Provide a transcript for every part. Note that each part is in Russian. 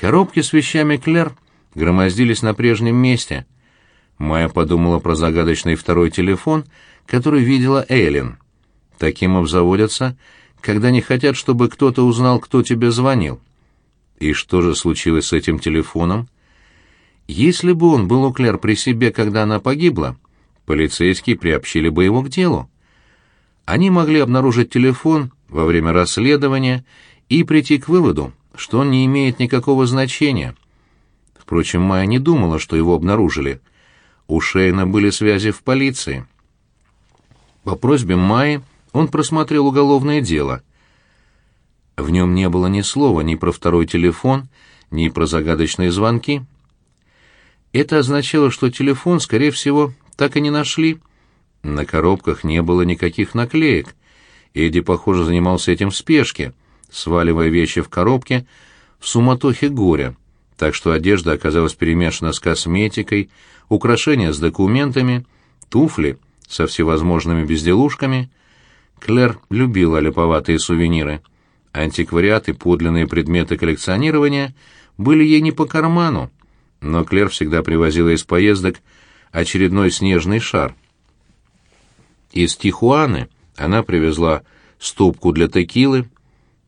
Коробки с вещами Клер громоздились на прежнем месте. Майя подумала про загадочный второй телефон, который видела Эйлин. Таким обзаводятся, когда не хотят, чтобы кто-то узнал, кто тебе звонил. И что же случилось с этим телефоном? Если бы он был у Клер при себе, когда она погибла, полицейские приобщили бы его к делу. Они могли обнаружить телефон во время расследования и прийти к выводу, что он не имеет никакого значения. Впрочем, Майя не думала, что его обнаружили. У Шейна были связи в полиции. По просьбе Майи он просмотрел уголовное дело. В нем не было ни слова ни про второй телефон, ни про загадочные звонки. Это означало, что телефон, скорее всего, так и не нашли. На коробках не было никаких наклеек. Эдди, похоже, занимался этим в спешке, сваливая вещи в коробке в суматохе горя, так что одежда оказалась перемешана с косметикой, украшения с документами, туфли со всевозможными безделушками. Клэр любила липоватые сувениры. Антиквариат и подлинные предметы коллекционирования были ей не по карману, но Клэр всегда привозила из поездок очередной снежный шар. Из Тихуаны она привезла стопку для текилы,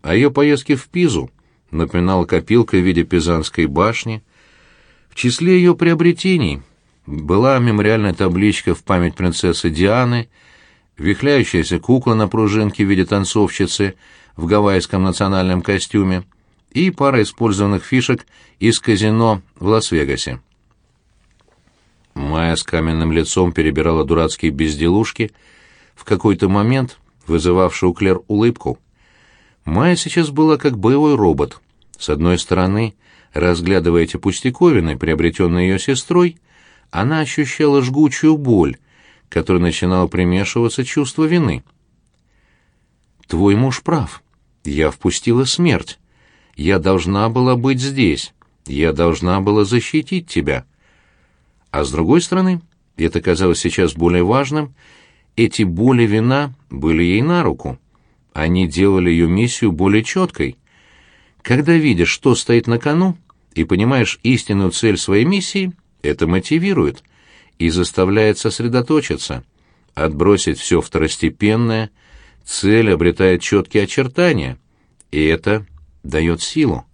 а ее поездки в Пизу напоминала копилкой в виде Пизанской башни. В числе ее приобретений была мемориальная табличка в память принцессы Дианы, вихляющаяся кукла на пружинке в виде танцовщицы в гавайском национальном костюме и пара использованных фишек из казино в Лас-Вегасе. Майя с каменным лицом перебирала дурацкие безделушки, в какой-то момент вызывавший у Клер улыбку. Майя сейчас была как боевой робот. С одной стороны, разглядывая эти пустяковины, приобретенные ее сестрой, она ощущала жгучую боль, которой начинало примешиваться чувство вины. «Твой муж прав. Я впустила смерть. Я должна была быть здесь. Я должна была защитить тебя». А с другой стороны, это казалось сейчас более важным, эти боли вина были ей на руку. Они делали ее миссию более четкой. Когда видишь, что стоит на кону, и понимаешь истинную цель своей миссии, это мотивирует и заставляет сосредоточиться, отбросить все второстепенное, цель обретает четкие очертания, и это дает силу.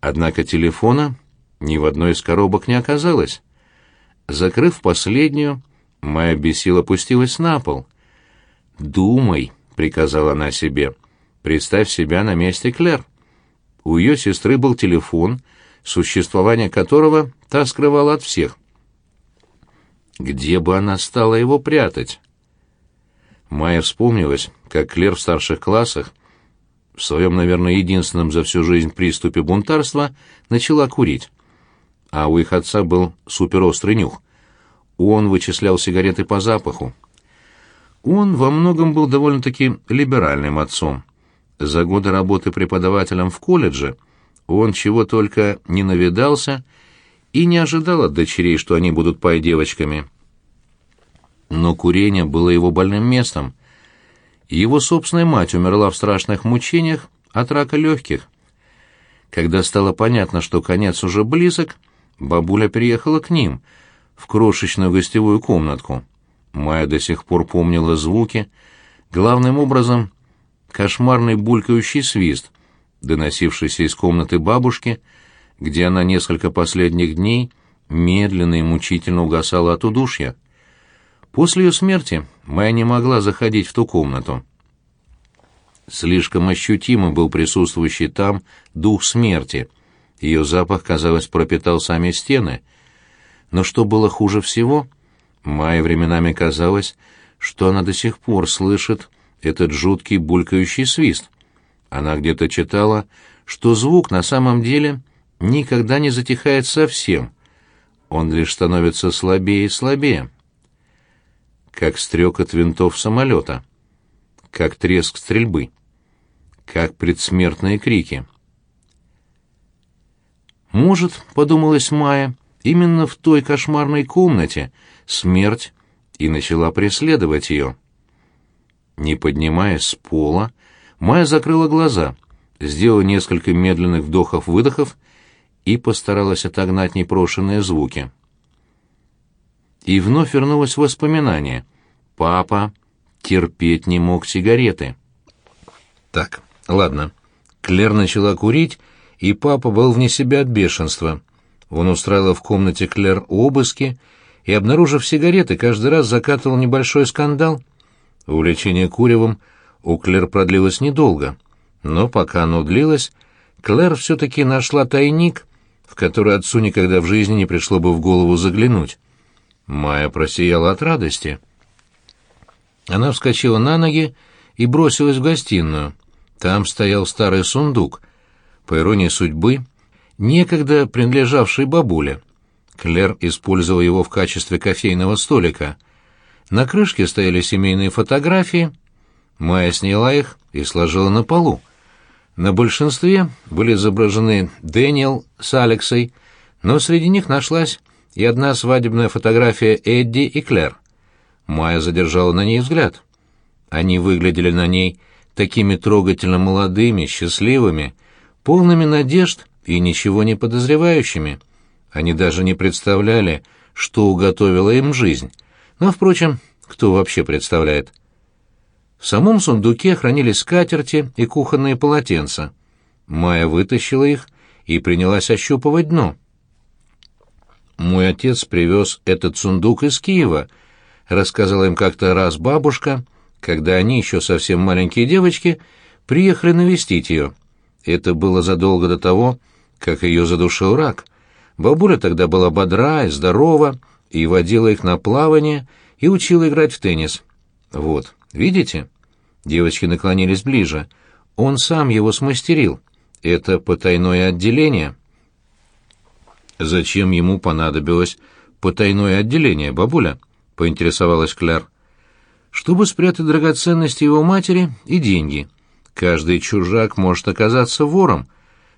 Однако телефона ни в одной из коробок не оказалось. Закрыв последнюю, Майя бесила опустилась на пол. «Думай», — приказала она себе, — «представь себя на месте Клэр». У ее сестры был телефон, существование которого та скрывала от всех. Где бы она стала его прятать? Майя вспомнилась, как Клэр в старших классах, в своем, наверное, единственном за всю жизнь приступе бунтарства, начала курить а у их отца был суперострый нюх. Он вычислял сигареты по запаху. Он во многом был довольно-таки либеральным отцом. За годы работы преподавателем в колледже он чего только не навидался и не ожидал от дочерей, что они будут пай-девочками. Но курение было его больным местом. Его собственная мать умерла в страшных мучениях от рака легких. Когда стало понятно, что конец уже близок, бабуля переехала к ним, в крошечную гостевую комнатку. Майя до сих пор помнила звуки, главным образом кошмарный булькающий свист, доносившийся из комнаты бабушки, где она несколько последних дней медленно и мучительно угасала от удушья. После ее смерти Майя не могла заходить в ту комнату. Слишком ощутимо был присутствующий там дух смерти, ее запах, казалось, пропитал сами стены. Но что было хуже всего, Майе временами казалось, что она до сих пор слышит этот жуткий булькающий свист. Она где-то читала, что звук на самом деле никогда не затихает совсем, он лишь становится слабее и слабее. Как стрекот винтов самолета, как треск стрельбы, как предсмертные крики — может, подумалась Майя, именно в той кошмарной комнате смерть и начала преследовать ее. Не поднимаясь с пола, Майя закрыла глаза, сделала несколько медленных вдохов-выдохов и постаралась отогнать непрошенные звуки. И вновь вернулось воспоминание. Папа терпеть не мог сигареты. Так, ладно. Клер начала курить, и папа был вне себя от бешенства. Он устраивал в комнате Клер обыски и, обнаружив сигареты, каждый раз закатывал небольшой скандал. Увлечение куревом у Клер продлилось недолго, но пока оно длилось, Клэр все-таки нашла тайник, в который отцу никогда в жизни не пришло бы в голову заглянуть. Майя просияла от радости. Она вскочила на ноги и бросилась в гостиную. Там стоял старый сундук, по иронии судьбы, некогда принадлежавший бабуле. Клэр использовал его в качестве кофейного столика. На крышке стояли семейные фотографии. Майя сняла их и сложила на полу. На большинстве были изображены Дэниел с Алексой, но среди них нашлась и одна свадебная фотография Эдди и Клэр. Майя задержала на ней взгляд. Они выглядели на ней такими трогательно молодыми, счастливыми, полными надежд и ничего не подозревающими. Они даже не представляли, что уготовила им жизнь. Но, впрочем, кто вообще представляет? В самом сундуке хранились скатерти и кухонные полотенца. Майя вытащила их и принялась ощупывать дно. «Мой отец привез этот сундук из Киева», — рассказала им как-то раз бабушка, когда они, еще совсем маленькие девочки, приехали навестить ее. Это было задолго до того, как ее задушил рак. Бабуля тогда была бодра и здорова, и водила их на плавание, и учила играть в теннис. Вот, видите? Девочки наклонились ближе. Он сам его смастерил. Это потайное отделение. «Зачем ему понадобилось потайное отделение, бабуля?» — поинтересовалась Кляр. «Чтобы спрятать драгоценности его матери и деньги. Каждый чужак может оказаться вором.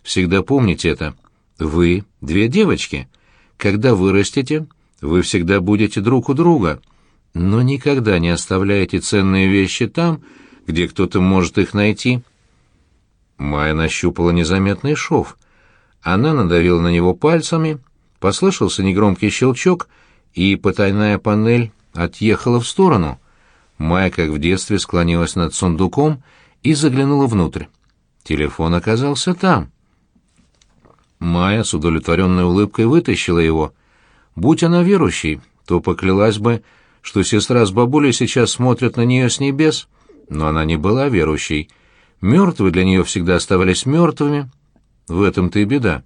Всегда помните это. Вы — две девочки. Когда вырастете, вы всегда будете друг у друга. Но никогда не оставляйте ценные вещи там, где кто-то может их найти». Майя нащупала незаметный шов — она надавила на него пальцами, послышался негромкий щелчок, и потайная панель отъехала в сторону. Майя, как в детстве, склонилась над сундуком и заглянула внутрь. Телефон оказался там. Майя с удовлетворенной улыбкой вытащила его. Будь она верующей, то поклялась бы, что сестра с бабулей сейчас смотрят на нее с небес, но она не была верующей. Мертвые для нее всегда оставались мертвыми, в этом-то и беда.